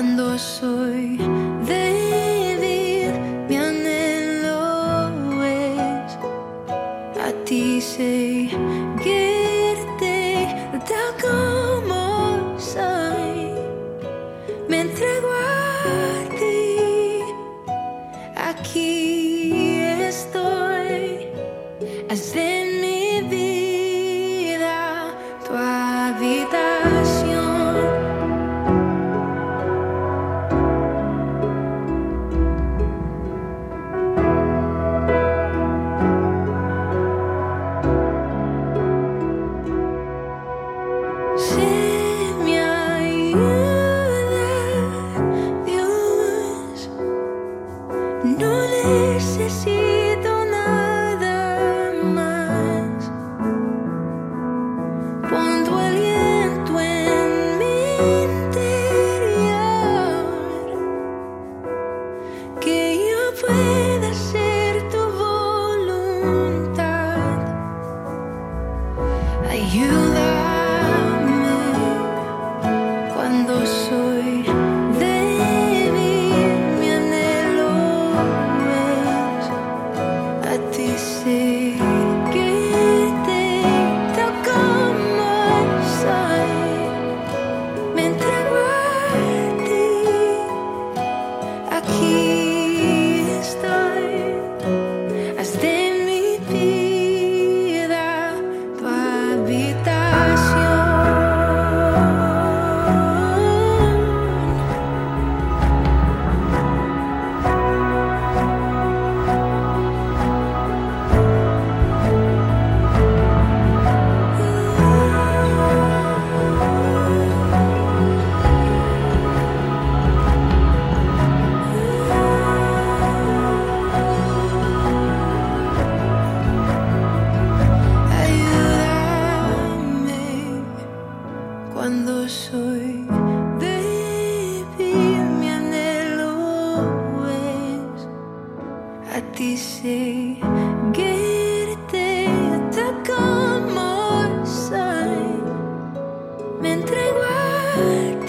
cuando soy débil, mi anhelo es a ti seguirte tal como soy. Me entrego a ti, aquí estoy. Haz de mí Ayúdame habitación. Cuando soy débil, mi anhelo es a ti seguirte tal como soy. Me entrego a